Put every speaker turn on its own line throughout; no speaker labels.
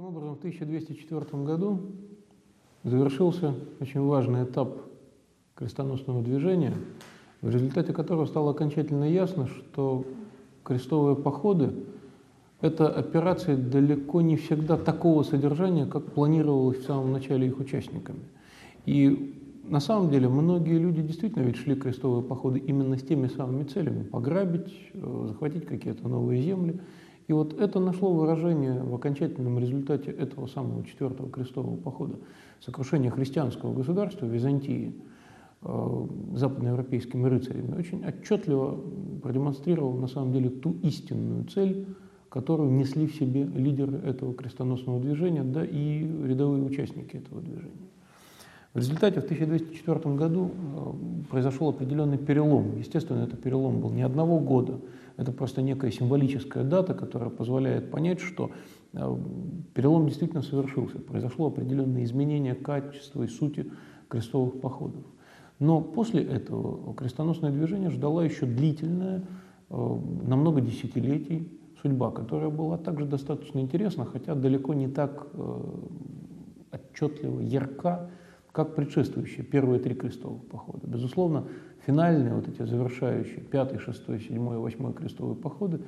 Таким образом, в 1204 году завершился очень важный этап крестоносного движения, в результате которого стало окончательно ясно, что крестовые походы – это операции далеко не всегда такого содержания, как планировалось в самом начале их участниками. И на самом деле многие люди действительно ведь шли крестовые походы именно с теми самыми целями – пограбить, э, захватить какие-то новые земли. И вот это нашло выражение в окончательном результате этого самого четвертого крестового похода – сокрушения христианского государства Византии э, западноевропейскими рыцарями. Очень отчетливо продемонстрировал на самом деле ту истинную цель, которую несли в себе лидеры этого крестоносного движения, да и рядовые участники этого движения. В результате в 1204 году э, произошел определенный перелом. Естественно, это перелом был не одного года, это просто некая символическая дата, которая позволяет понять, что э, перелом действительно совершился. Произошло определенное изменение качества и сути крестовых походов. Но после этого крестоносное движение ждала еще длительная, э, на много десятилетий судьба, которая была также достаточно интересна, хотя далеко не так отчетливо, ярка, как предшествующие первые три крестовых похода. Безусловно, финальные вот эти завершающие пятый, шестой, седьмой восьмой крестовые походы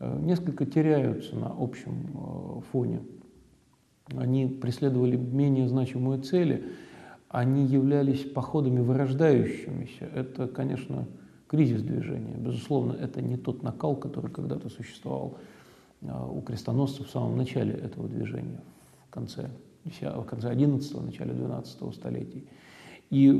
э, несколько теряются на общем э, фоне. Они преследовали менее значимые цели, они являлись походами вырождающимися. Это, конечно, кризис движения. Безусловно, это не тот накал, который когда-то существовал э, у крестоносцев в самом начале этого движения, в конце в конце XI, начале XII столетий. И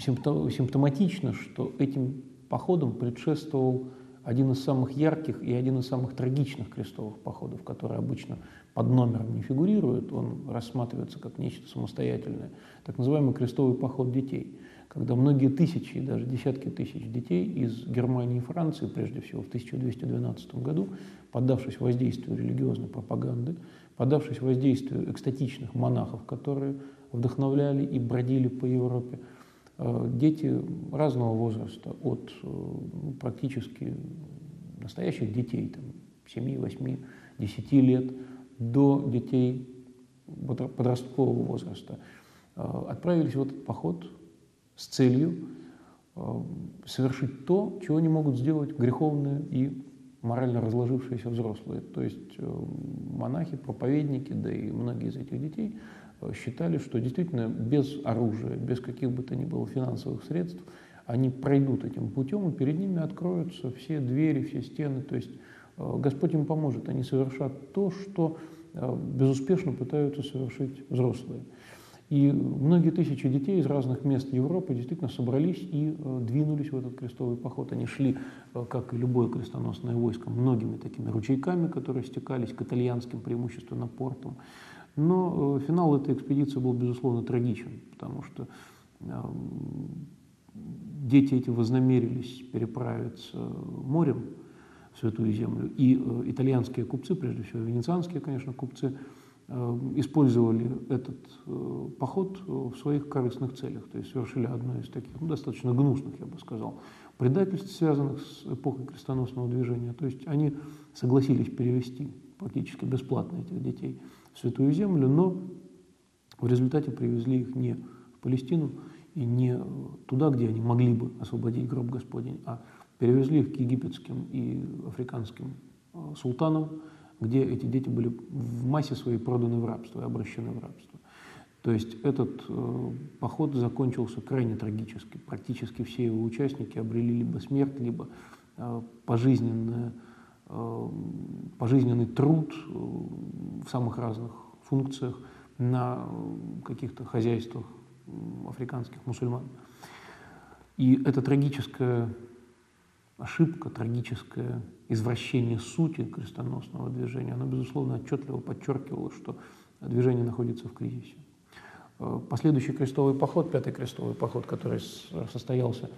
симптоматично, что этим походам предшествовал один из самых ярких и один из самых трагичных крестовых походов, который обычно под номером не фигурирует, он рассматривается как нечто самостоятельное, так называемый крестовый поход детей, когда многие тысячи, даже десятки тысяч детей из Германии и Франции, прежде всего в 1212 году, поддавшись воздействию религиозной пропаганды, подавшись воздействию экстатичных монахов, которые вдохновляли и бродили по Европе, э, дети разного возраста, от э, практически настоящих детей, там, 7, 8, 10 лет, до детей подросткового возраста, э, отправились в этот поход с целью совершить то, чего не могут сделать греховные и морально разложившиеся взрослые. То есть э, монахи, проповедники, да и многие из этих детей э, считали, что действительно без оружия, без каких бы то ни было финансовых средств, они пройдут этим путем, и перед ними откроются все двери, все стены. То есть э, Господь им поможет, они совершат то, что безуспешно пытаются совершить взрослые. И многие тысячи детей из разных мест Европы действительно собрались и э, двинулись в этот крестовый поход. Они шли, э, как и любое крестоносное войско, многими такими ручейками, которые стекались к итальянским, преимущественно портам. Но э, финал этой экспедиции был, безусловно, трагичен, потому что дети эти вознамерились переправиться морем в Святую Землю, и итальянские купцы, прежде всего венецианские, конечно, купцы, использовали этот э, поход в своих корыстных целях, то есть совершили одно из таких, ну, достаточно гнусных, я бы сказал, предательств, связанных с эпохой крестоносного движения. То есть они согласились перевести практически бесплатно этих детей в Святую Землю, но в результате привезли их не в Палестину и не туда, где они могли бы освободить гроб Господень, а перевезли их к египетским и африканским э, султанам, где эти дети были в массе своей проданы в рабство и обращены в рабство. То есть этот э, поход закончился крайне трагически. Практически все его участники обрели либо смерть, либо э, пожизненное, э, пожизненный труд э, в самых разных функциях на каких-то хозяйствах африканских мусульман. И это трагическая ошибка, трагическое извращение сути крестоносного движения, оно, безусловно, отчетливо подчеркивало, что движение находится в кризисе. Э, последующий крестовый поход, пятый крестовый поход, который состоялся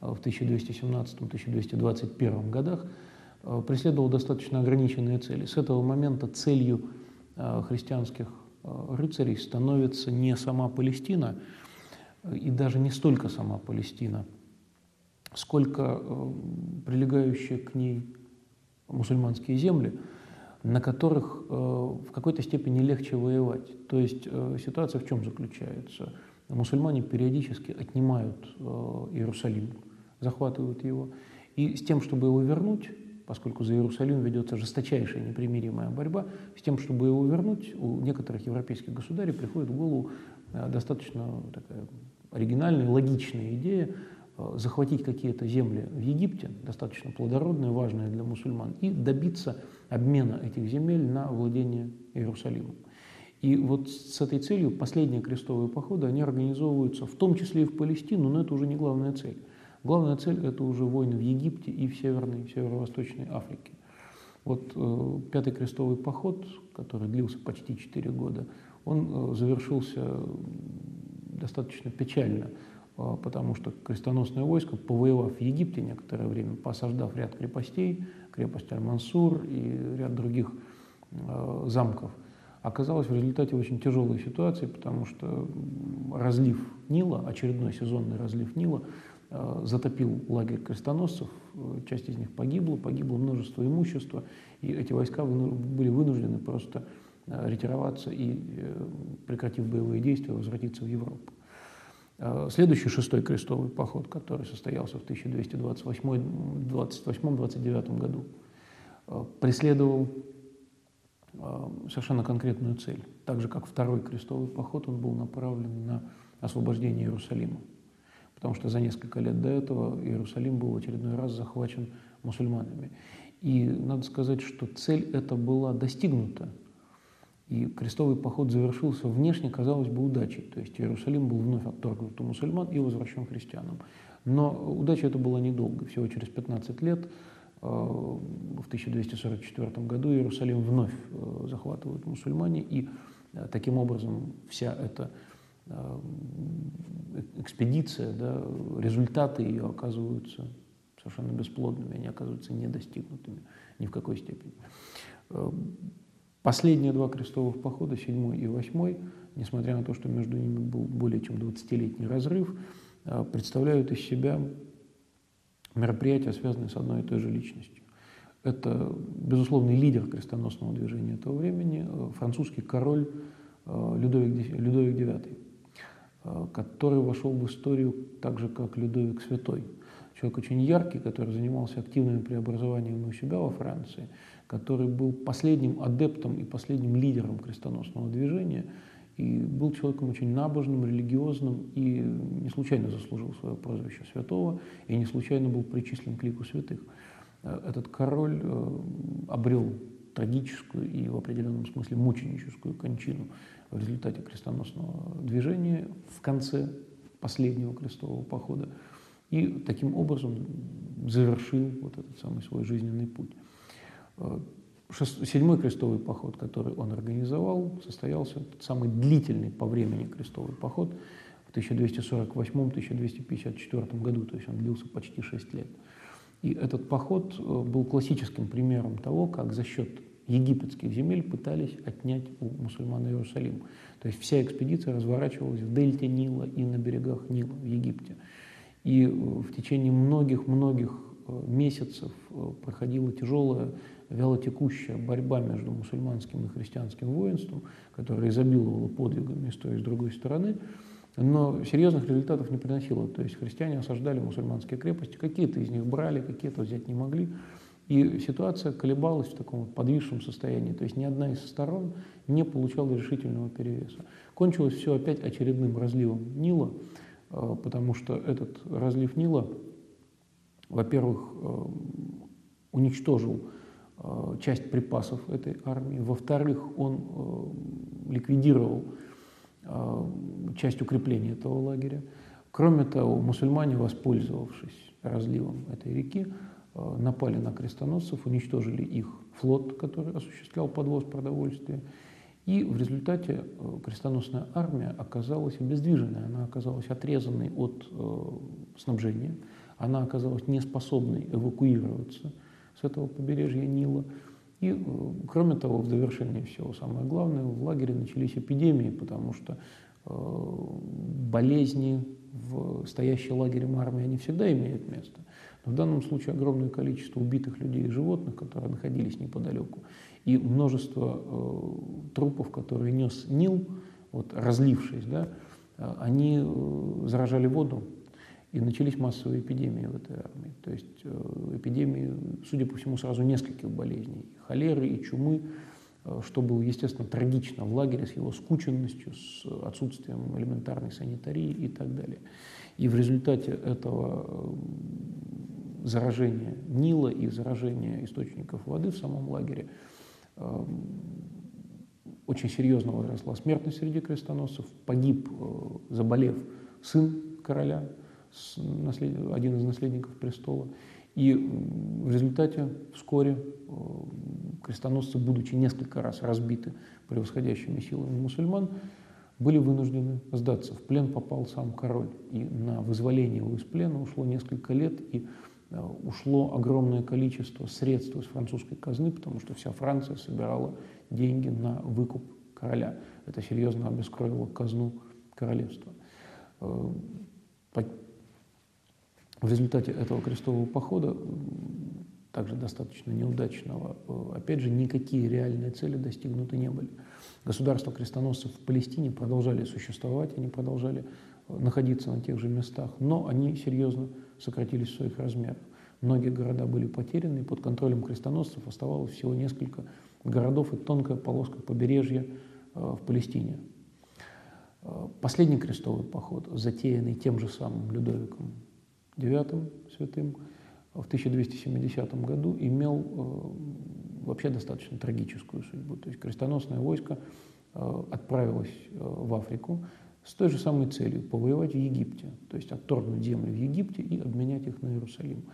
э, в 1217-1221 годах, э, преследовал достаточно ограниченные цели. С этого момента целью христианских рыцарей становится не сама Палестина, и даже не столько сама Палестина – сколько прилегающие к ней мусульманские земли, на которых э, в какой-то степени легче воевать. То есть э, ситуация в чем заключается? Мусульмане периодически отнимают э, Иерусалим, захватывают его, и с тем, чтобы его вернуть, поскольку за Иерусалим ведется жесточайшая непримиримая борьба, с тем, чтобы его вернуть, у некоторых европейских государей приходит в голову достаточно такая оригинальная, логичная идея захватить какие-то земли в Египте, достаточно плодородные, важные для мусульман, и добиться обмена этих земель на владение Иерусалимом. И вот с этой целью последние крестовые походы, они организовываются в том числе и в Палестину, но это уже не главная цель. Главная цель – это уже войны в Египте и в Северной, Северо-Восточной Африке. Вот э, пятый крестовый поход, который длился почти четыре года, он э, завершился достаточно печально – потому что крестоносное войско, повоевав в Египте некоторое время, посаждав ряд крепостей, крепость Аль-Мансур и ряд других э, замков, оказалось в результате очень тяжелой ситуации, потому что разлив Нила, очередной сезонный разлив Нила, э, затопил лагерь крестоносцев, часть из них погибла, погибло множество имущества, и эти войска были вынуждены просто ретироваться и, прекратив боевые действия, возвратиться в Европу. Э, следующий шестой крестовый поход, который состоялся в 1228-29 году, э, преследовал э, совершенно конкретную цель. Так же, как второй крестовый поход, он был направлен на освобождение Иерусалима. Потому что за несколько лет до этого Иерусалим был в очередной раз захвачен мусульманами. И надо сказать, что цель эта была достигнута и крестовый поход завершился внешне, казалось бы, удачей. То есть Иерусалим был вновь отторгнут у мусульман и возвращен христианам. Но удача это была недолго. Всего через 15 лет, э, в 1244 году, Иерусалим вновь э, захватывают мусульмане. И э, таким образом вся эта экспедиция, да, результаты ее оказываются совершенно бесплодными, они оказываются недостигнутыми ни в какой степени. Последние два крестовых похода, седьмой и восьмой, несмотря на то, что между ними был более чем 20-летний разрыв, э, представляют из себя мероприятия, связанные с одной и той же личностью. Это безусловный лидер крестоносного движения этого времени, э, французский король э, Людовик, Людовик IX, который вошел в историю так же, как Людовик Святой. Человек очень яркий, который занимался активными преобразованиями у себя во Франции – который был последним адептом и последним лидером крестоносного движения, и был человеком очень набожным, религиозным, и не случайно заслужил свое прозвище святого, и не случайно был причислен к лику святых. Э, этот король э, обрел трагическую и в определенном смысле мученическую кончину в результате крестоносного движения в конце последнего крестового похода и таким образом завершил вот этот самый свой жизненный путь. Седьмой крестовый поход, который он организовал, состоялся самый длительный по времени крестовый поход в 1248-1254 году, то есть он длился почти 6 лет. И этот поход э, был классическим примером того, как за счет египетских земель пытались отнять у мусульман Иерусалим. То есть вся экспедиция разворачивалась в дельте Нила и на берегах Нила в Египте. И э, в течение многих-многих э, месяцев проходила тяжелая вялотекущая борьба между мусульманским и христианским воинством, которая изобиловала подвигами с той и с другой стороны, но серьезных результатов не приносила. То есть христиане осаждали мусульманские крепости, какие-то из них брали, какие-то взять не могли. И ситуация колебалась в таком подвисшем состоянии. То есть ни одна из сторон не получала решительного перевеса. Кончилось все опять очередным разливом Нила, э, потому что этот разлив Нила, во-первых, э, уничтожил Э, часть припасов этой армии. Во-вторых, он э, ликвидировал э, часть укрепления этого лагеря. Кроме того, мусульмане, воспользовавшись разливом этой реки, напали на крестоносцев, уничтожили их флот, который осуществлял подвоз продовольствия. И в результате крестоносная армия оказалась обездвиженной, она оказалась отрезанной от снабжения, она оказалась неспособной эвакуироваться – с этого побережья Нила. И, э, кроме того, в завершении всего, самое главное, в лагере начались эпидемии, потому что э, болезни в стоящей лагерем армии, они всегда имеют место. Но в данном случае огромное количество убитых людей и животных, которые находились неподалеку, И множество э, трупов, которые нес Нил, вот разлившись, да, э, они э, заражали воду, и начались массовые эпидемии в этой армии. То есть э, эпидемии, судя по всему, сразу нескольких болезней. И холеры, и чумы, э, что было, естественно, трагично в лагере с его скученностью, с отсутствием элементарной санитарии и так далее. И в результате этого э, заражения Нила и заражения источников воды в самом лагере очень серьезно возросла смертность среди крестоносцев, погиб, заболев сын короля, один из наследников престола. И в результате вскоре э, крестоносцы, будучи несколько раз разбиты превосходящими силами мусульман, были вынуждены сдаться. В плен попал сам король. И на вызволение его из плена ушло несколько лет, и э, ушло огромное количество средств из французской казны, потому что вся Франция собирала деньги на выкуп короля. Это серьезно обескровило казну королевства. Э, в результате этого крестового похода, также достаточно неудачного, э, опять же, никакие реальные цели достигнуты не были. Государства крестоносцев в Палестине продолжали существовать, они продолжали э, находиться на тех же местах, но они серьезно сократились в своих размерах. Многие города были потеряны, и под контролем крестоносцев оставалось всего несколько городов и тонкая полоска побережья э, в Палестине. Последний крестовый поход, затеянный тем же самым Людовиком IX святым в 1270 году имел э, вообще достаточно трагическую судьбу. То есть крестоносное войско э, отправилось э, в Африку с той же самой целью – повоевать в Египте, то есть отторгнуть земли в Египте и обменять их на Иерусалим.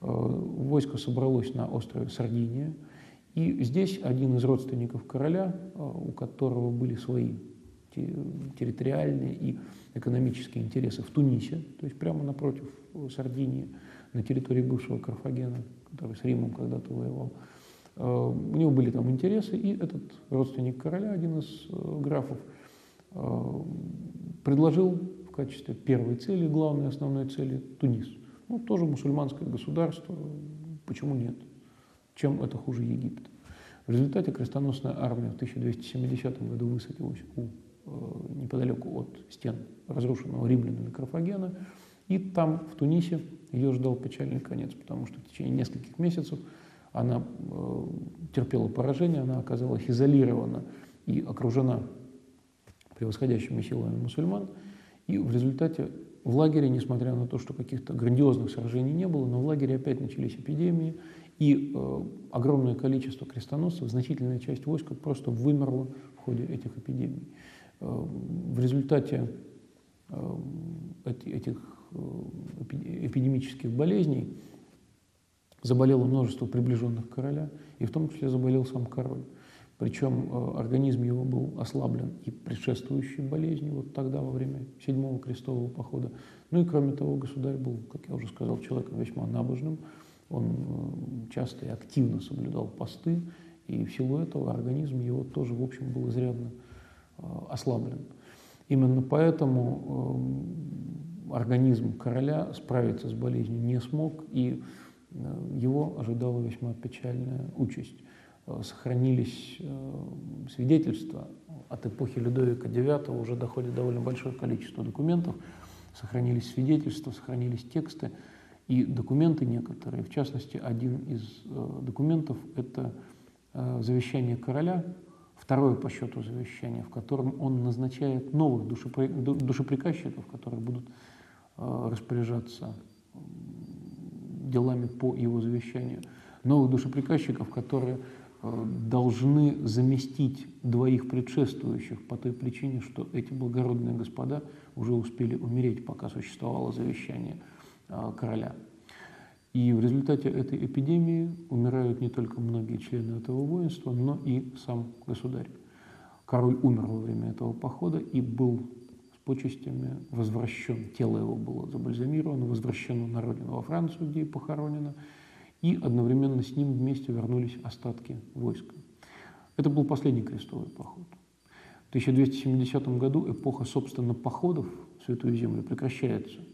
Войско собралось на острове Сардиния, и здесь один из родственников короля, у которого были свои территориальные и экономические интересы в Тунисе, то есть прямо напротив Сардинии, на территории бывшего Карфагена, который с Римом когда-то воевал. Э, у него были там интересы, и этот родственник короля, один из э, графов, э, предложил в качестве первой цели, главной основной цели Тунис. Ну, тоже мусульманское государство, почему нет? Чем это хуже Египта? В результате крестоносная армия в 1270 году высадилась у Э, неподалеку от стен разрушенного римлянами Карфагена. И там, в Тунисе, ее ждал печальный конец, потому что в течение нескольких месяцев она э, терпела поражение, она оказалась изолирована и окружена превосходящими силами мусульман. И в результате в лагере, несмотря на то, что каких-то грандиозных сражений не было, но в лагере опять начались эпидемии, и э, огромное количество крестоносцев, значительная часть войска просто вымерла в ходе этих эпидемий. Э, в результате э, этих э, эпидемических болезней заболело множество приближенных короля, и в том числе заболел сам король. Причем организм его был ослаблен и предшествующей болезнью, вот тогда, во время седьмого крестового похода. Ну и кроме того, государь был, как я уже сказал, человеком весьма набожным. Он часто и активно соблюдал посты, и в силу этого организм его тоже, в общем, был изрядно Э, ослаблен. Именно поэтому э, организм короля справиться с болезнью не смог, и э, его ожидала весьма печальная участь. Сохранились свидетельства. От эпохи Людовика IX, уже доходит довольно большое количество документов, сохранились свидетельства, сохранились тексты и документы некоторые. В частности, один из документов – это завещание короля второе по счету завещание, в котором он назначает новых душеприказчиков, которые будут э, распоряжаться делами по его завещанию, новых душеприказчиков, которые э, должны заместить двоих предшествующих по той причине, что эти благородные господа уже успели умереть, пока существовало завещание э, короля. И в результате этой эпидемии умирают не только многие члены этого воинства, но и сам государь. Король умер во время этого похода и был с почестями возвращен, тело его было забальзамировано, возвращено на родину во Францию, где и похоронено, и одновременно с ним вместе вернулись остатки войска. Это был последний крестовый поход. В 1270 году эпоха, собственно, походов в Святую Землю прекращается –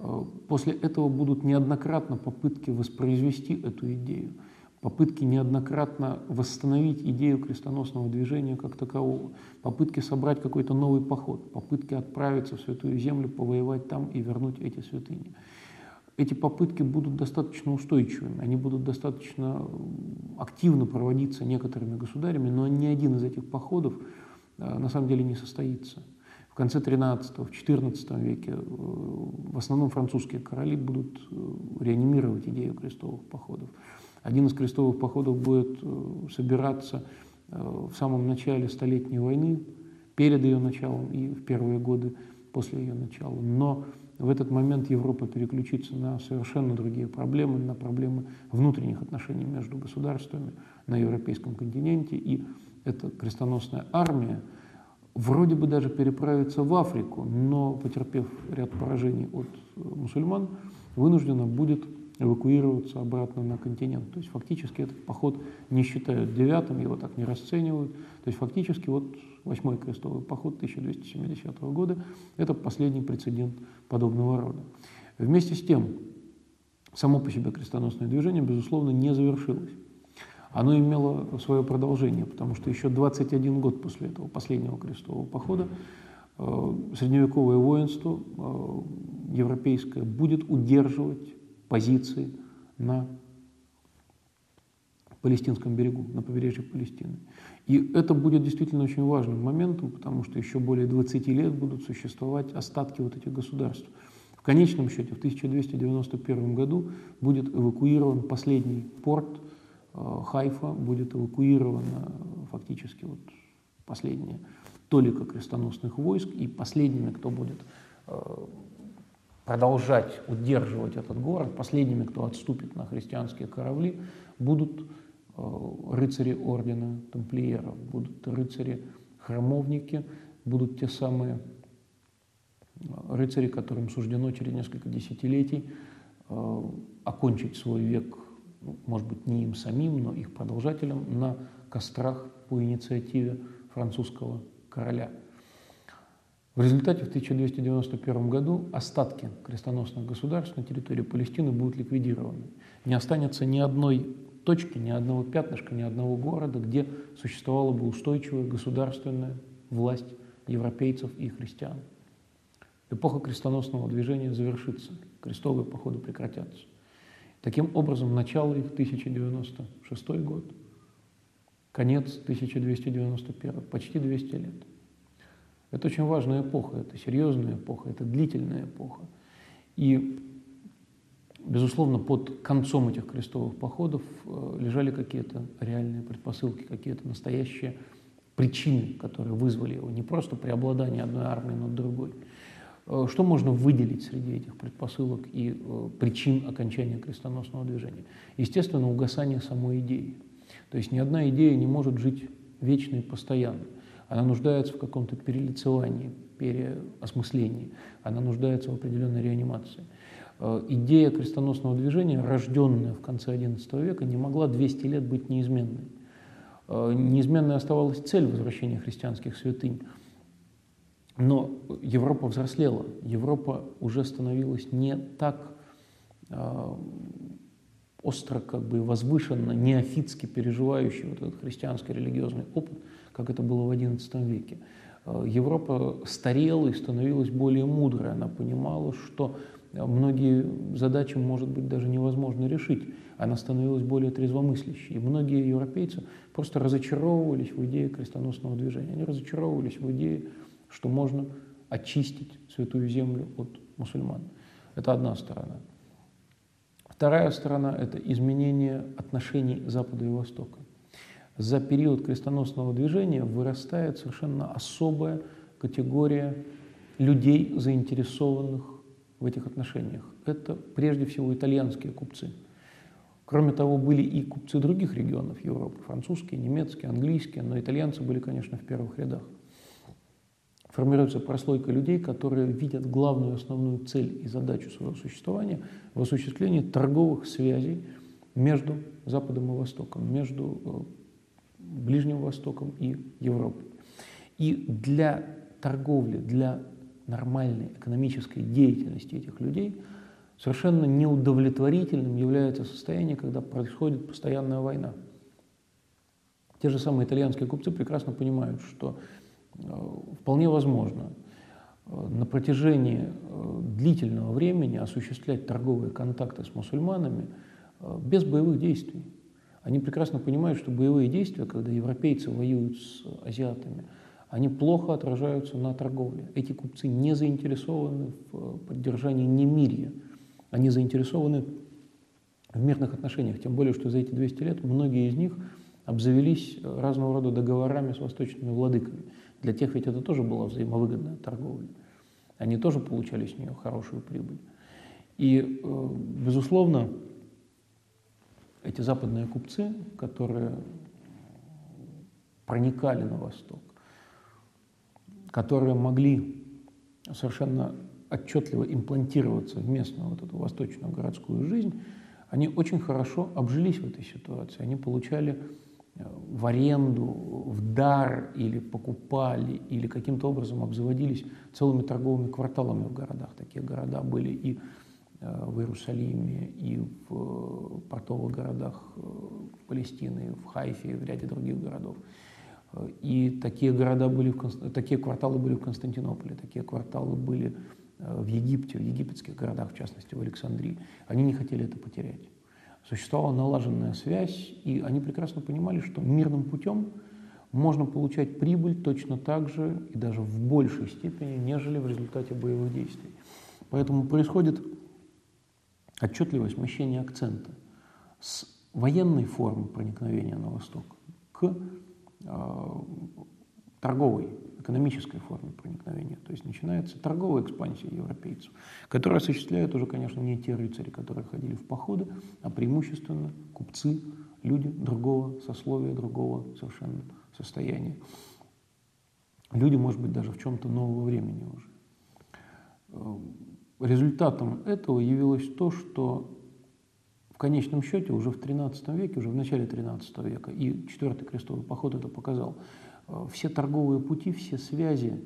Э, после этого будут неоднократно попытки воспроизвести эту идею. попытки неоднократно восстановить идею крестоносного движения как такового, попытки собрать какой-то новый поход, попытки отправиться в Святую Землю, повоевать там и вернуть эти святыни. Эти попытки будут достаточно устойчивыми, они будут достаточно активно проводиться некоторыми государями, но ни один из этих походов э, на самом деле не состоится. В конце XIII, в XIV веке э, в основном французские короли будут э, реанимировать идею крестовых походов. Один из крестовых походов будет собираться в самом начале Столетней войны, перед ее началом и в первые годы после ее начала. Но в этот момент Европа переключится на совершенно другие проблемы, на проблемы внутренних отношений между государствами на европейском континенте. И эта крестоносная армия – вроде бы даже переправиться в Африку, но, потерпев ряд поражений от э, мусульман, вынуждена будет эвакуироваться обратно на континент. То есть фактически этот поход не считают девятым, его так не расценивают. То есть фактически вот восьмой крестовый поход 1270 года – это последний прецедент подобного рода. Вместе с тем, само по себе крестоносное движение, безусловно, не завершилось оно имело свое продолжение, потому что еще 21 год после этого последнего крестового похода э, средневековое воинство э, европейское будет удерживать позиции на палестинском берегу, на побережье Палестины. И это будет действительно очень важным моментом, потому что еще более 20 лет будут существовать остатки вот этих государств. В конечном счете в 1291 году будет эвакуирован последний порт – Э, Хайфа будет эвакуирована фактически вот последняя толика крестоносных войск, и последними, кто будет э, продолжать удерживать этот город, последними, кто отступит на христианские корабли, будут э, рыцари ордена тамплиеров, будут рыцари-храмовники, будут те самые рыцари, которым суждено через несколько десятилетий окончить свой век ну, может быть, не им самим, но их продолжателям, на кострах по инициативе французского короля. В результате в 1291 году остатки крестоносных государств на территории Палестины будут ликвидированы. Не останется ни одной точки, ни одного пятнышка, ни одного города, где существовала бы устойчивая государственная власть европейцев и христиан. Эпоха крестоносного движения завершится, крестовые походы прекратятся. Таким образом, начало их 1096 год, конец 1291, почти 200 лет. Это очень важная эпоха, это серьезная эпоха, это длительная эпоха. И, безусловно, под концом этих крестовых походов э, лежали какие-то реальные предпосылки, какие-то настоящие причины, которые вызвали его, не просто преобладание одной армии над другой – Э, что можно выделить среди этих предпосылок и э, причин окончания крестоносного движения? Естественно, угасание самой идеи. То есть ни одна идея не может жить вечно и постоянно. Она нуждается в каком-то перелицевании, переосмыслении. Она нуждается в определенной реанимации. Э, идея крестоносного движения, рожденная в конце XI века, не могла 200 лет быть неизменной. Неизменной оставалась цель возвращения христианских святынь – но Европа взрослела, Европа уже становилась не так э, остро, как бы возвышенно, неофитски переживающей вот этот христианский религиозный опыт, как это было в XI веке. Э, Европа старела и становилась более мудрой. Она понимала, что многие задачи, может быть, даже невозможно решить. Она становилась более трезвомыслящей. И многие европейцы просто разочаровывались в идее крестоносного движения. Они разочаровывались в идее что можно очистить Святую Землю от мусульман. Это одна сторона. Вторая сторона – это изменение отношений Запада и Востока. За период крестоносного движения вырастает совершенно особая категория людей, заинтересованных в этих отношениях. Это прежде всего итальянские купцы. Кроме того, были и купцы других регионов Европы, французские, немецкие, английские, но итальянцы были, конечно, в первых рядах формируется прослойка людей, которые видят главную основную цель и задачу своего существования в осуществлении торговых связей между Западом и Востоком, между э, Ближним Востоком и Европой. И для торговли, для нормальной экономической деятельности этих людей Совершенно неудовлетворительным является состояние, когда происходит постоянная война. Те же самые итальянские купцы прекрасно понимают, что э, вполне возможно э, на протяжении э, длительного времени осуществлять торговые контакты с мусульманами без боевых действий. Они прекрасно понимают, что боевые действия, когда европейцы воюют с азиатами, они плохо отражаются на торговле. Эти купцы не заинтересованы в поддержании немирия. Они заинтересованы в мирных отношениях, тем более, что за эти 200 лет многие из них обзавелись разного рода договорами с восточными владыками. Для тех ведь это тоже была взаимовыгодная торговля. Они тоже получали с нее хорошую прибыль. И, э, безусловно, эти западные купцы, которые проникали на восток, которые могли совершенно отчетливо имплантироваться в местную вот эту восточную городскую жизнь, они очень хорошо обжились в этой ситуации. Они получали э, в аренду, в дар или покупали, или каким-то образом обзаводились целыми торговыми кварталами в городах. Такие города были и в Иерусалиме, и в э, портовых городах Палестины, в Хайфе, и в ряде других городов. И такие города были, в, такие кварталы были в Константинополе, такие кварталы были Э, в Египте, в египетских городах, в частности в Александрии. Они не хотели это потерять. Существовала налаженная связь, и они прекрасно понимали, что мирным путем можно получать прибыль точно так же и даже в большей степени, нежели в результате боевых действий. Поэтому происходит отчетливое смещение акцента с военной формы проникновения на восток к э, торговой экономической форме проникновения. То есть начинается торговая экспансия европейцев, которую осуществляют уже, конечно, не те рыцари, которые ходили в походы, а преимущественно купцы, люди другого сословия, другого совершенно состояния. Люди, может быть, даже в чем-то нового времени уже. Результатом этого явилось то, что в конечном счете уже в XIII веке, уже в начале XIII века, и Четвертый крестовый поход это показал, Э, все торговые пути, все связи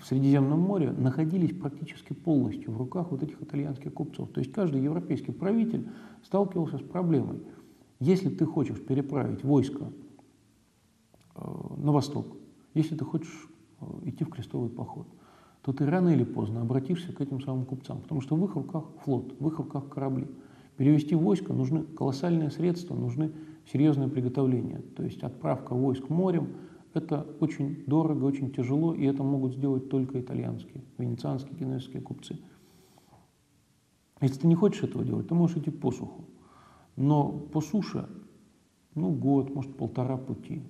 в Средиземном море находились практически полностью в руках вот этих итальянских купцов. То есть каждый европейский правитель сталкивался с проблемой. Если ты хочешь переправить войско э, на восток, если ты хочешь э, идти в крестовый поход, то ты рано или поздно обратишься к этим самым купцам, потому что в их руках флот, в их руках корабли. Перевести войско нужны колоссальные средства, нужны серьезное приготовление. То есть отправка войск морем – это очень дорого, очень тяжело, и это могут сделать только итальянские, венецианские, генуэзские купцы. Если ты не хочешь этого делать, ты можешь идти по суху. Но по суше, ну, год, может, полтора пути,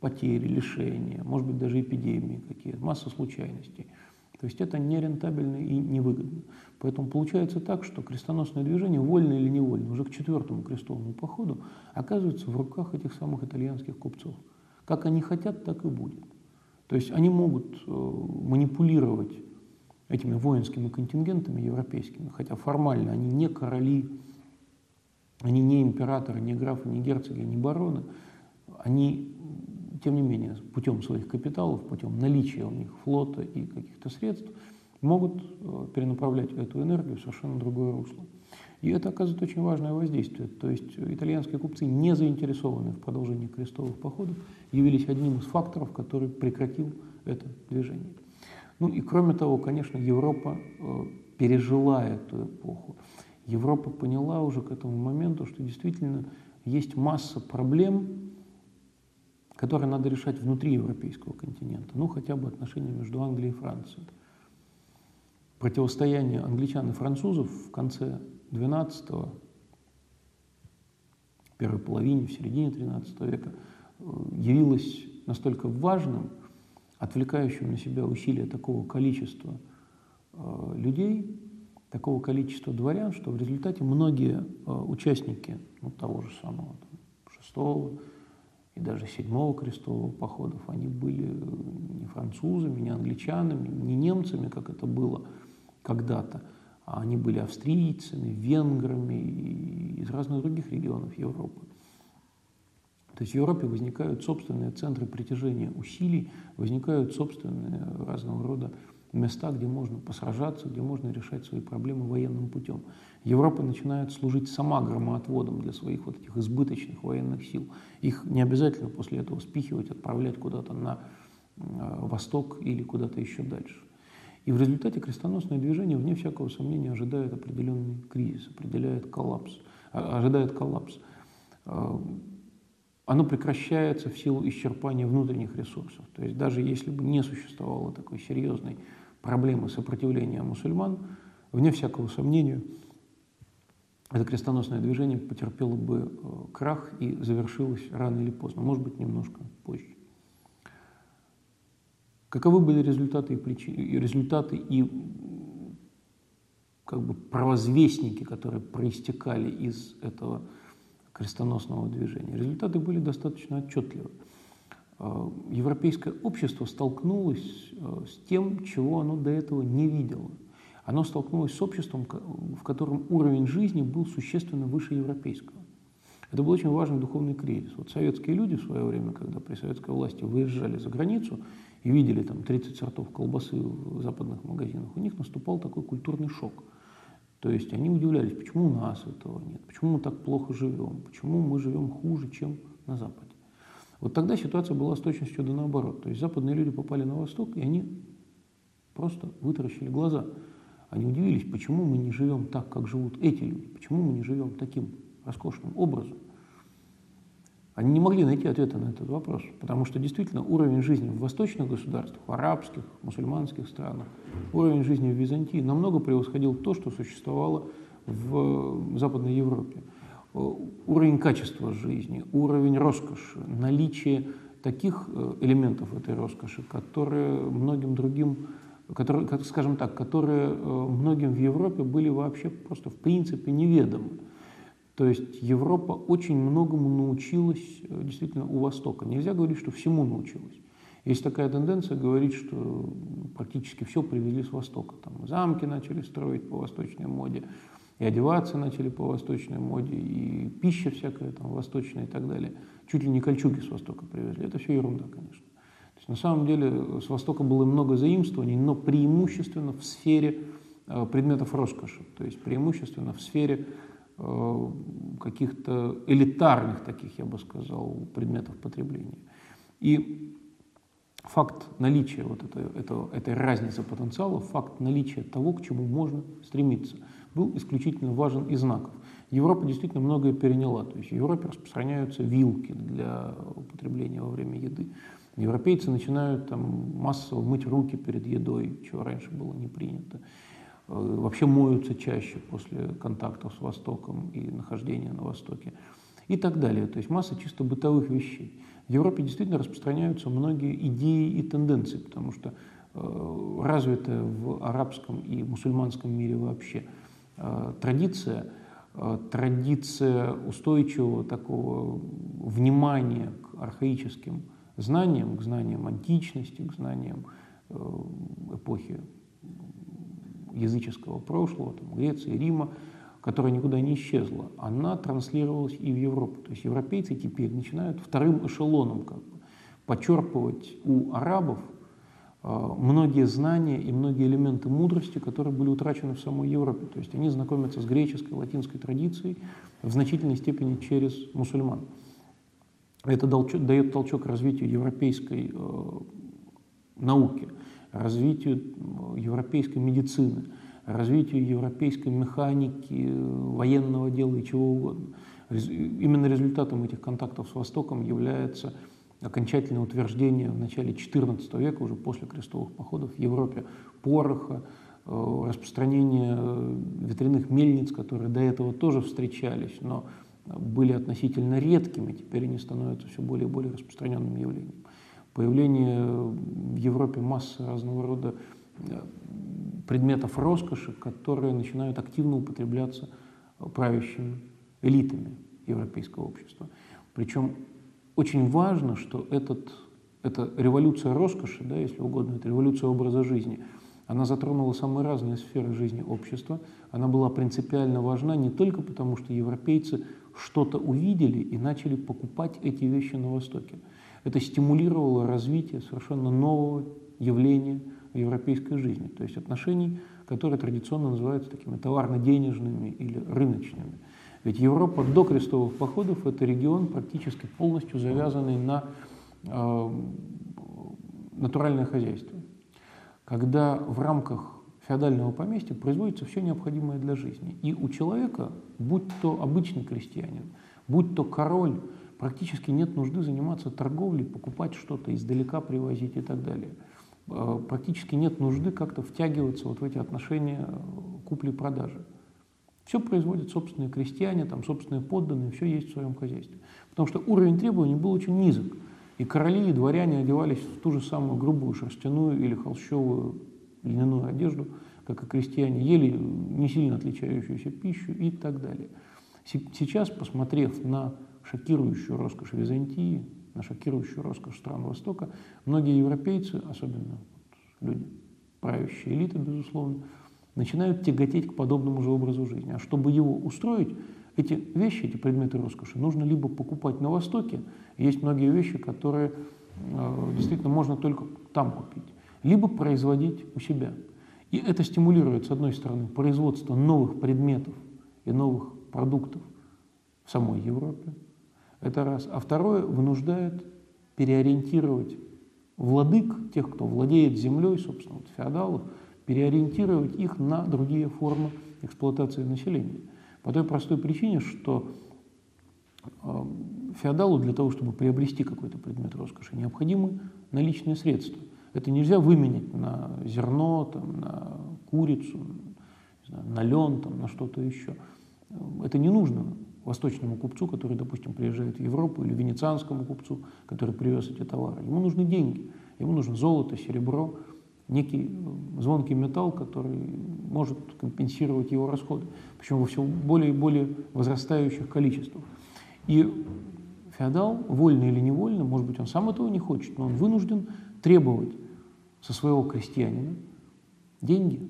потери, лишения, может быть, даже эпидемии какие-то, масса случайностей – то есть это нерентабельно и невыгодно. Поэтому получается так, что крестоносное движение, вольно или невольно, уже к четвертому крестовому походу оказывается в руках этих самых итальянских купцов. Как они хотят, так и будет. То есть они могут э, манипулировать этими воинскими контингентами европейскими, хотя формально они не короли, они не императоры, не графы, не герцоги, не бароны, они тем не менее, путем своих капиталов, путем наличия у них флота и каких-то средств, могут э, перенаправлять эту энергию в совершенно другое русло. И это оказывает очень важное воздействие. То есть итальянские купцы, не заинтересованные в продолжении крестовых походов, явились одним из факторов, который прекратил это движение. Ну и кроме того, конечно, Европа э, пережила эту эпоху. Европа поняла уже к этому моменту, что действительно есть масса проблем, которые надо решать внутри европейского континента, ну хотя бы отношения между Англией и Францией. Противостояние англичан и французов в конце XII, первой половине, в середине XIII века э, явилось настолько важным, отвлекающим на себя усилия такого количества э, людей, такого количества дворян, что в результате многие э, участники ну, того же самого там, шестого, и даже седьмого крестового походов, они были не французами, не англичанами, не немцами, как это было когда-то, а они были австрийцами, венграми из разных других регионов Европы. То есть в Европе возникают собственные центры притяжения усилий, возникают собственные разного рода места, где можно посражаться, где можно решать свои проблемы военным путем. Европа начинает служить сама громоотводом для своих вот этих избыточных военных сил. Их не обязательно после этого спихивать, отправлять куда-то на э, восток или куда-то еще дальше. И в результате крестоносное движение, вне всякого сомнения, ожидает определенный кризис, определяет коллапс, а, ожидает коллапс. Э, оно прекращается в силу исчерпания внутренних ресурсов. То есть даже если бы не существовало такой серьезной проблемы сопротивления мусульман, вне всякого сомнения, это крестоносное движение потерпело бы э, крах и завершилось рано или поздно, может быть, немножко позже. Каковы были результаты и, причины, результаты и как бы провозвестники, которые проистекали из этого крестоносного движения. Результаты были достаточно отчетливы. Э, европейское общество столкнулось э, с тем, чего оно до этого не видело. Оно столкнулось с обществом, в котором уровень жизни был существенно выше европейского. Это был очень важный духовный кризис. Вот советские люди в свое время, когда при советской власти выезжали за границу и видели там 30 сортов колбасы в западных магазинах, у них наступал такой культурный шок – то есть они удивлялись, почему у нас этого нет, почему мы так плохо живем, почему мы живем хуже, чем на Западе. Вот тогда ситуация была с точностью до наоборот. То есть западные люди попали на Восток, и они просто вытаращили глаза. Они удивились, почему мы не живем так, как живут эти люди, почему мы не живем таким роскошным образом. Они не могли найти ответа на этот вопрос, потому что действительно уровень жизни в восточных государствах, в арабских, мусульманских странах, уровень жизни в Византии намного превосходил то, что существовало в Западной Европе. Уровень качества жизни, уровень роскоши, наличие таких э, элементов этой роскоши, которые многим другим, которые, скажем так, которые э, многим в Европе были вообще просто в принципе неведомы. То есть Европа очень многому научилась э, действительно у Востока. Нельзя говорить, что всему научилась. Есть такая тенденция говорить, что практически все привезли с Востока. Там замки начали строить по восточной моде, и одеваться начали по восточной моде, и пища всякая там восточная и так далее. Чуть ли не кольчуги с Востока привезли. Это все ерунда, конечно. То есть, на самом деле с Востока было много заимствований, но преимущественно в сфере э, предметов роскоши, то есть преимущественно в сфере Э, каких-то элитарных таких, я бы сказал, предметов потребления. И факт наличия вот этого, этой разницы потенциала, факт наличия того, к чему можно стремиться, был исключительно важен и знаков. Европа действительно многое переняла. То есть в Европе распространяются вилки для употребления во время еды. Европейцы начинают там, массово мыть руки перед едой, чего раньше было не принято. Э, вообще моются чаще после контактов с Востоком и нахождения на Востоке и так далее. То есть масса чисто бытовых вещей. В Европе действительно распространяются многие идеи и тенденции, потому что э, развитая в арабском и мусульманском мире вообще традиция, э, традиция устойчивого такого внимания к архаическим знаниям, к знаниям античности, к знаниям э, эпохи языческого прошлого, там, Греции, Рима, которая никуда не исчезла, она транслировалась и в Европу. То есть европейцы теперь начинают вторым эшелоном как бы, почерпывать у арабов э, многие знания и многие элементы мудрости, которые были утрачены в самой Европе. То есть они знакомятся с греческой, латинской традицией в значительной степени через мусульман. Это дает толчок развитию европейской э, науки – развитию европейской медицины, развитию европейской механики, военного дела и чего угодно. Именно результатом этих контактов с Востоком является окончательное утверждение в начале XIV века, уже после крестовых походов в Европе, пороха, э, распространение э, ветряных мельниц, которые до этого тоже встречались, но были относительно редкими, теперь они становятся все более и более распространенным явлением появление в Европе массы разного рода э, предметов роскоши, которые начинают активно употребляться правящими элитами европейского общества. Причем очень важно, что этот, эта революция роскоши, да, если угодно, это революция образа жизни, она затронула самые разные сферы жизни общества. Она была принципиально важна не только потому, что европейцы что-то увидели и начали покупать эти вещи на Востоке. Это стимулировало развитие совершенно нового явления в европейской жизни, то есть отношений, которые традиционно называются такими товарно-денежными или рыночными. Ведь Европа до крестовых походов – это регион, практически полностью завязанный на э, натуральное хозяйство, когда в рамках феодального поместья производится все необходимое для жизни. И у человека, будь то обычный крестьянин, будь то король, практически нет нужды заниматься торговлей, покупать что-то, издалека привозить и так далее. Э, практически нет нужды как-то втягиваться вот в эти отношения купли-продажи. Все производят собственные крестьяне, там, собственные подданные, все есть в своем хозяйстве. Потому что уровень требований был очень низок. И короли, и дворяне одевались в ту же самую грубую шерстяную или холщовую льняную одежду, как и крестьяне, ели не сильно отличающуюся пищу и так далее. Сейчас, посмотрев на шокирующую роскошь Византии, на шокирующую роскошь стран Востока, многие европейцы, особенно люди, правящие элиты, безусловно, начинают тяготеть к подобному же образу жизни. А чтобы его устроить, эти вещи, эти предметы роскоши нужно либо покупать на Востоке, есть многие вещи, которые э, действительно можно только там купить, либо производить у себя. И это стимулирует, с одной стороны, производство новых предметов и новых продуктов в самой Европе, это раз. А второе, вынуждает переориентировать владык, тех, кто владеет землей, собственно, вот феодалов, переориентировать их на другие формы эксплуатации населения. По той простой причине, что э, феодалу для того, чтобы приобрести какой-то предмет роскоши, необходимы наличные средства. Это нельзя выменять на зерно, там, на курицу, знаю, на лен, там, на что-то еще. Это не нужно восточному купцу, который, допустим, приезжает в Европу, или венецианскому купцу, который привез эти товары. Ему нужны деньги, ему нужно золото, серебро, некий э, звонкий металл, который может компенсировать его расходы, причем во все более и более возрастающих количествах. И феодал, вольно или невольно, может быть, он сам этого не хочет, но он вынужден требовать со своего крестьянина деньги.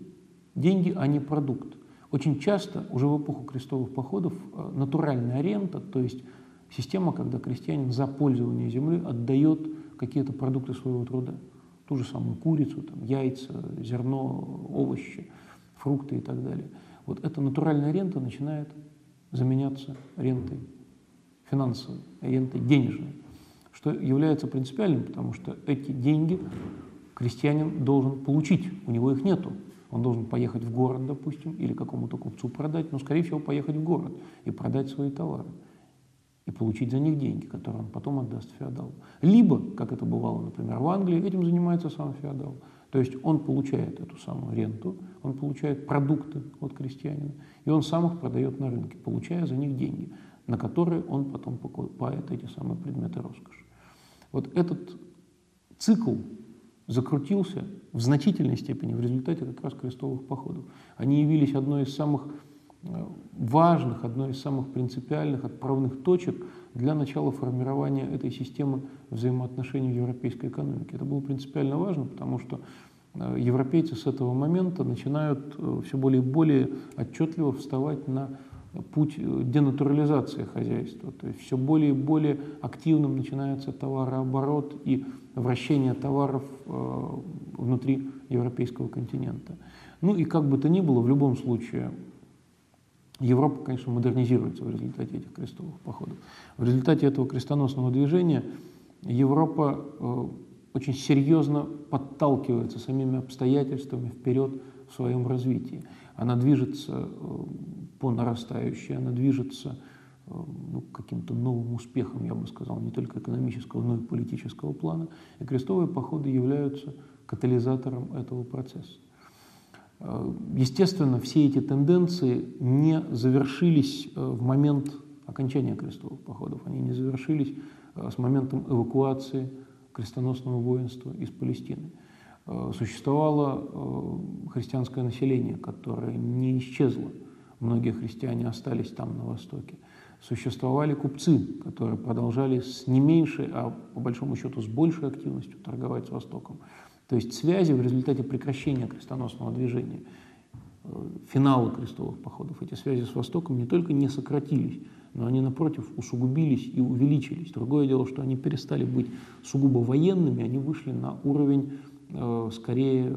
Деньги, а не продукт. Очень часто, уже в эпоху крестовых походов, э, натуральная рента, то есть система, когда крестьянин за пользование земли отдает какие-то продукты своего труда ту же самую курицу, там, яйца, зерно, овощи, фрукты и так далее. Вот эта натуральная рента начинает заменяться рентой финансовой, рентой денежной, что является принципиальным, потому что эти деньги крестьянин должен получить, у него их нету. Он должен поехать в город, допустим, или какому-то купцу продать, но, скорее всего, поехать в город и продать свои товары и получить за них деньги, которые он потом отдаст феодалу. Либо, как это бывало, например, в Англии, этим занимается сам феодал. То есть он получает эту самую ренту, он получает продукты от крестьянина, и он сам их продает на рынке, получая за них деньги, на которые он потом покупает эти самые предметы роскоши. Вот этот цикл закрутился в значительной степени в результате как раз крестовых походов. Они явились одной из самых важных, одной из самых принципиальных отправных точек для начала формирования этой системы взаимоотношений в европейской экономике. Это было принципиально важно, потому что э, европейцы с этого момента начинают э, все более и более отчетливо вставать на путь э, денатурализации хозяйства. То есть все более и более активным начинается товарооборот и вращение товаров внутри европейского континента. Ну и как бы то ни было, в любом случае Европа, конечно, модернизируется в результате этих крестовых походов. В результате этого крестоносного движения Европа э, очень серьезно подталкивается самими обстоятельствами вперед в своем развитии. Она движется э, по нарастающей, она движется э, ну, каким-то новым успехом, я бы сказал, не только экономического, но и политического плана. И крестовые походы являются катализатором этого процесса. Э, естественно, все эти тенденции не завершились э, в момент окончания крестовых походов, они не завершились э, с моментом эвакуации крестоносного воинства из Палестины. Существовало христианское население, которое не исчезло. Многие христиане остались там, на Востоке. Существовали купцы, которые продолжали с не меньшей, а по большому счету с большей активностью торговать с Востоком. То есть связи в результате прекращения крестоносного движения, э, финала крестовых походов, эти связи с Востоком не только не сократились, но они, напротив, усугубились и увеличились. Другое дело, что они перестали быть сугубо военными, они вышли на уровень скорее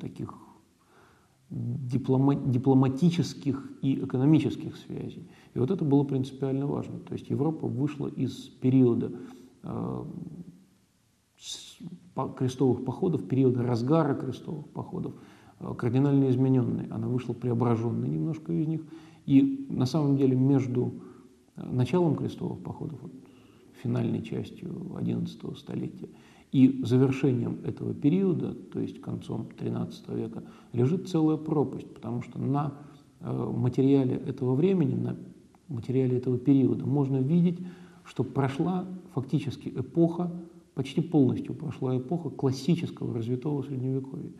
таких диплома дипломатических и экономических связей. И вот это было принципиально важно. То есть Европа вышла из периода крестовых походов, периода разгара крестовых походов, э, кардинально измененной. Она вышла преображенной немножко из них. И на самом деле между э, началом крестовых походов, вот, финальной частью XI столетия, и завершением этого периода, то есть концом XIII века, лежит целая пропасть, потому что на э, материале этого времени, на материале этого периода можно видеть, что прошла фактически эпоха почти полностью прошла эпоха классического развитого средневековья.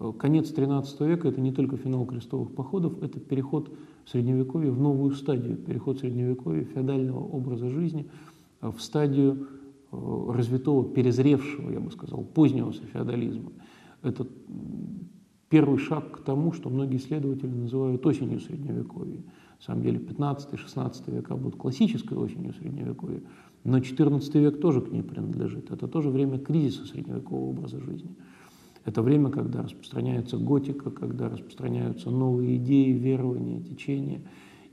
Э, конец XIII века – это не только финал крестовых походов, это переход средневековья в новую стадию, переход средневековья феодального образа жизни э, в стадию развитого, перезревшего, я бы сказал, позднего феодализма. Это первый шаг к тому, что многие исследователи называют осенью Средневековья. На самом деле 15-16 века будут классической осенью Средневековья, но XIV век тоже к ней принадлежит. Это тоже время кризиса средневекового образа жизни. Это время, когда распространяется готика, когда распространяются новые идеи, верования, течения.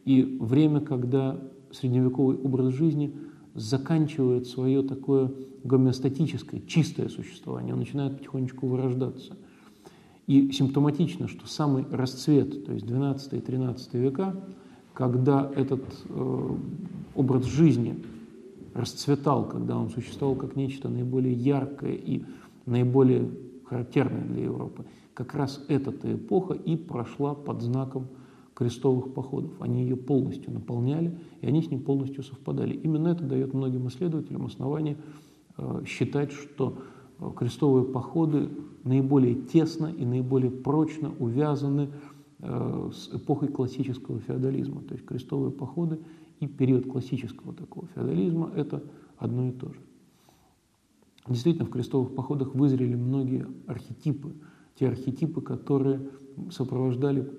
И время, когда средневековый образ жизни заканчивает свое такое гомеостатическое, чистое существование, он начинает потихонечку вырождаться. И симптоматично, что самый расцвет, то есть 12 и 13 века, когда этот э, образ жизни расцветал, когда он существовал как нечто наиболее яркое и наиболее характерное для Европы. Как раз эта эпоха и прошла под знаком крестовых походов. Они ее полностью наполняли, и они с ним полностью совпадали. Именно это дает многим исследователям основание э, считать, что э, крестовые походы наиболее тесно и наиболее прочно увязаны э, с эпохой классического феодализма. То есть крестовые походы и период классического такого феодализма – это одно и то же. Действительно, в крестовых походах вызрели многие архетипы, те архетипы, которые сопровождали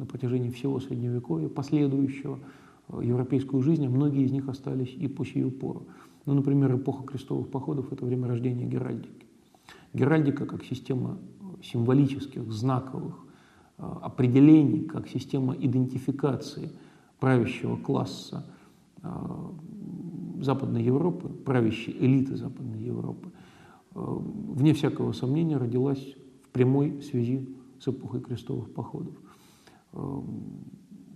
на протяжении всего Средневековья, последующего э, европейскую жизнь, а многие из них остались и по сию пору. Ну, например, эпоха крестовых походов – это время рождения Геральдики. Геральдика как система символических, знаковых э, определений, как система идентификации – правящего класса Западной Европы, правящей элиты Западной Европы, вне всякого сомнения родилась в прямой связи с эпохой крестовых походов. А,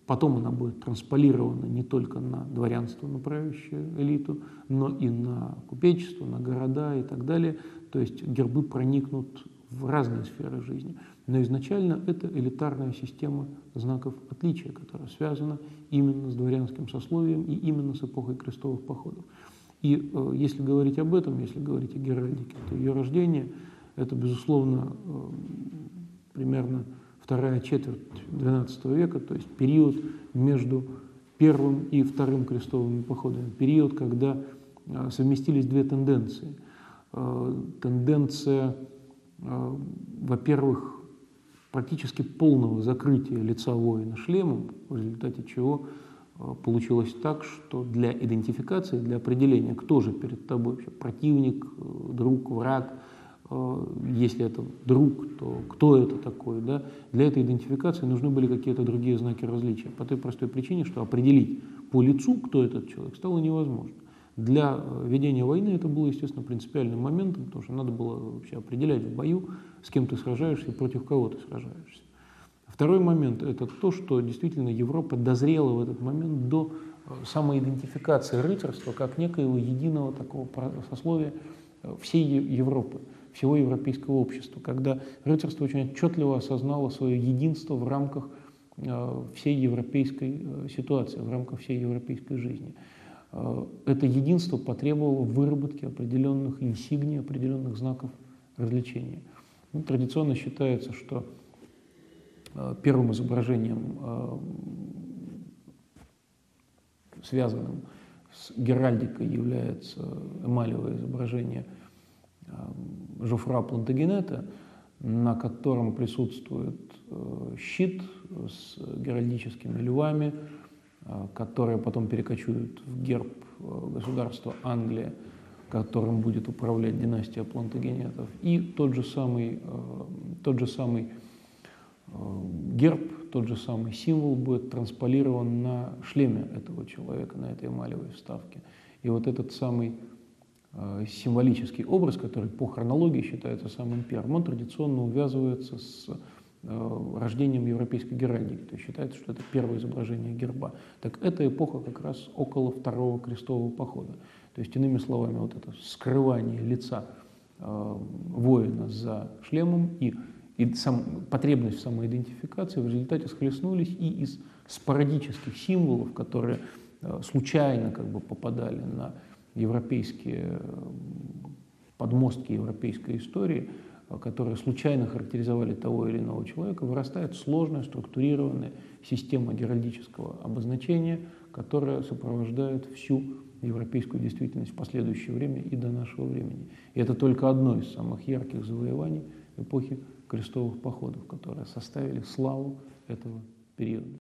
потом она будет трансполирована не только на дворянство, на правящую элиту, но и на купечество, на города и так далее. То есть гербы проникнут в разные сферы жизни. Но изначально это элитарная система знаков отличия, которая связана именно с дворянским сословием и именно с эпохой крестовых походов. И э, если говорить об этом, если говорить о Геральдике, то ее рождение – это, безусловно, э, примерно вторая четверть XII века, то есть период между первым и вторым крестовыми походами, период, когда э, совместились две тенденции. Э, тенденция, э, во-первых, практически полного закрытия лица воина шлемом, в результате чего получилось так, что для идентификации, для определения, кто же перед тобой вообще противник, э, друг, враг, если это друг, то кто это такой, да? для этой идентификации нужны были какие-то другие знаки различия, по той простой причине, что определить по лицу, кто этот человек, стало невозможно. Для ведения войны это было, естественно, принципиальным моментом, потому что надо было вообще определять в бою, с кем ты сражаешься и против кого ты сражаешься. Второй момент – это то, что действительно Европа дозрела в этот момент до э, самоидентификации рыцарства как некоего единого такого сословия э, всей Европы, всего европейского общества, когда рыцарство очень отчетливо осознало свое единство в рамках э, всей европейской ситуации, в рамках всей европейской жизни. Это единство потребовало выработки определенных инсигний, определенных знаков развлечения – ну, традиционно считается, что э, первым изображением, э, связанным с геральдикой, является эмалевое изображение э, Жофра Плантагенета, на котором присутствует щит с геральдическими львами, которые потом перекочуют в герб государства Англия. которым будет управлять династия плантагенетов, и тот же самый, тот же самый герб, тот же самый символ будет трансполирован на шлеме этого человека, на этой эмалевой вставке. И вот этот самый Э, символический образ, который по хронологии считается самым первым, он традиционно увязывается с э, рождением европейской геральдики, то есть считается, что это первое изображение герба. Так эта эпоха как раз около второго крестового похода. То есть, иными словами, вот это скрывание лица э, воина за шлемом и, и сам, потребность в самоидентификации в результате схлестнулись и из спорадических символов, которые случайно как бы попадали на европейские подмостки европейской истории, которые случайно характеризовали того или иного человека, вырастает сложная, структурированная система геральдического обозначения, которая сопровождает всю европейскую действительность в последующее время и до нашего времени. И это только одно из самых ярких завоеваний эпохи крестовых походов, которые составили славу этого периода.